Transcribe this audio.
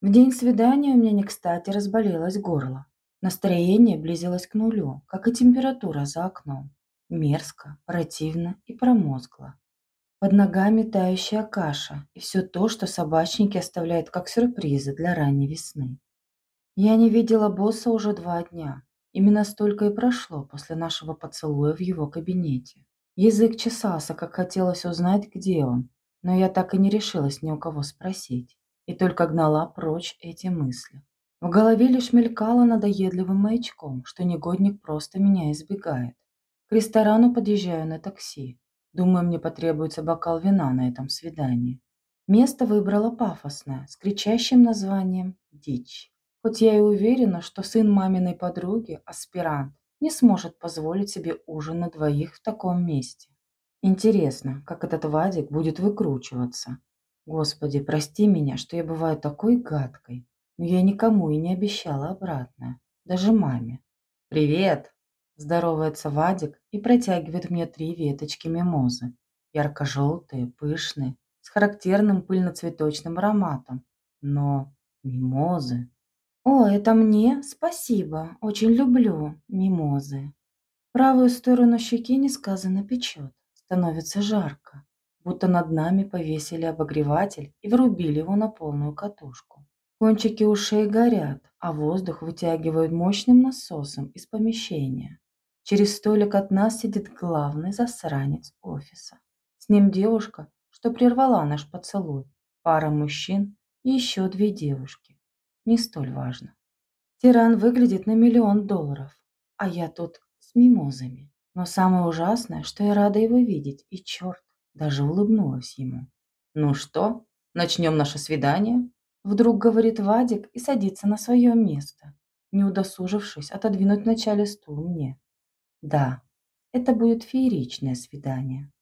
В день свидания у меня не кстати разболелось горло. Настроение близилось к нулю, как и температура за окном. Мерзко, противно и промозгло. Под ногами тающая каша и все то, что собачники оставляют как сюрпризы для ранней весны. Я не видела босса уже два дня. Именно столько и прошло после нашего поцелуя в его кабинете. Язык чесался, как хотелось узнать, где он, но я так и не решилась ни у кого спросить и только гнала прочь эти мысли. В голове лишь мелькало надоедливым маячком, что негодник просто меня избегает. К ресторану подъезжаю на такси. Думаю, мне потребуется бокал вина на этом свидании. Место выбрала пафосное, с кричащим названием «Дичь». Хоть я и уверена, что сын маминой подруги, аспирант, не сможет позволить себе ужин на двоих в таком месте. Интересно, как этот Вадик будет выкручиваться. Господи, прости меня, что я бываю такой гадкой, но я никому и не обещала обратное, даже маме. «Привет!» – здоровается Вадик и протягивает мне три веточки мимозы. Ярко-желтые, пышные, с характерным пыльно-цветочным ароматом. Но мимозы... «О, это мне? Спасибо. Очень люблю мимозы». Правую сторону щеки несказанно печет. Становится жарко будто над нами повесили обогреватель и врубили его на полную катушку. Кончики ушей горят, а воздух вытягивают мощным насосом из помещения. Через столик от нас сидит главный засранец офиса. С ним девушка, что прервала наш поцелуй, пара мужчин и еще две девушки. Не столь важно. Тиран выглядит на миллион долларов, а я тут с мимозами. Но самое ужасное, что я рада его видеть, и черт, даже улыбнулась ему. «Ну что, начнем наше свидание?» Вдруг говорит Вадик и садится на свое место, не удосужившись отодвинуть вначале стул мне. «Да, это будет фееричное свидание».